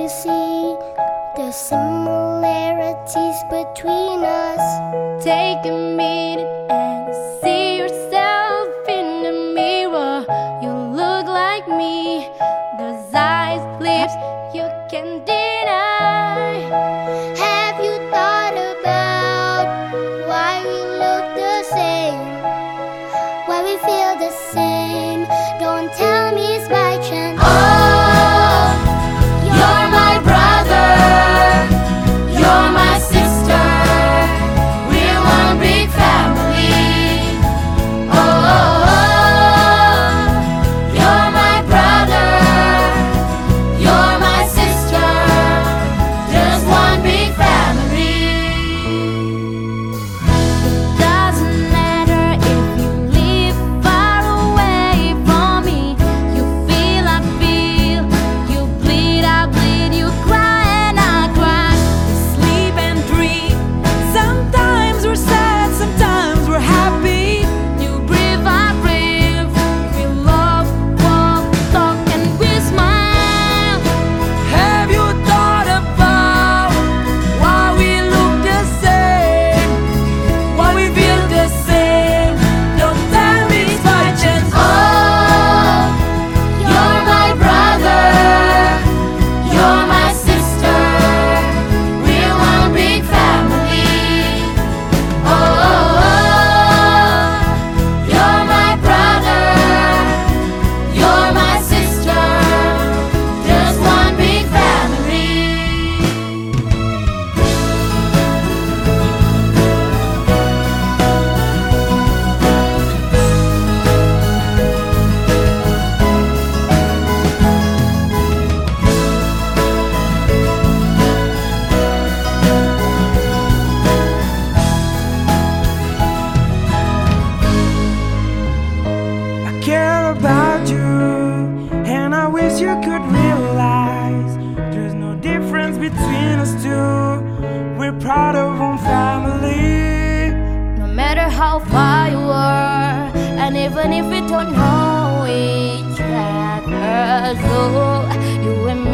you see the similarities between us. Take a minute and see yourself in the mirror. You look like me. Those eyes, lips, you can deny. Have you thought about why we look the same? Why we feel the same? Wish you could realize there's no difference between us two. We're proud of one family. No matter how far you are, and even if we don't know each other, so you and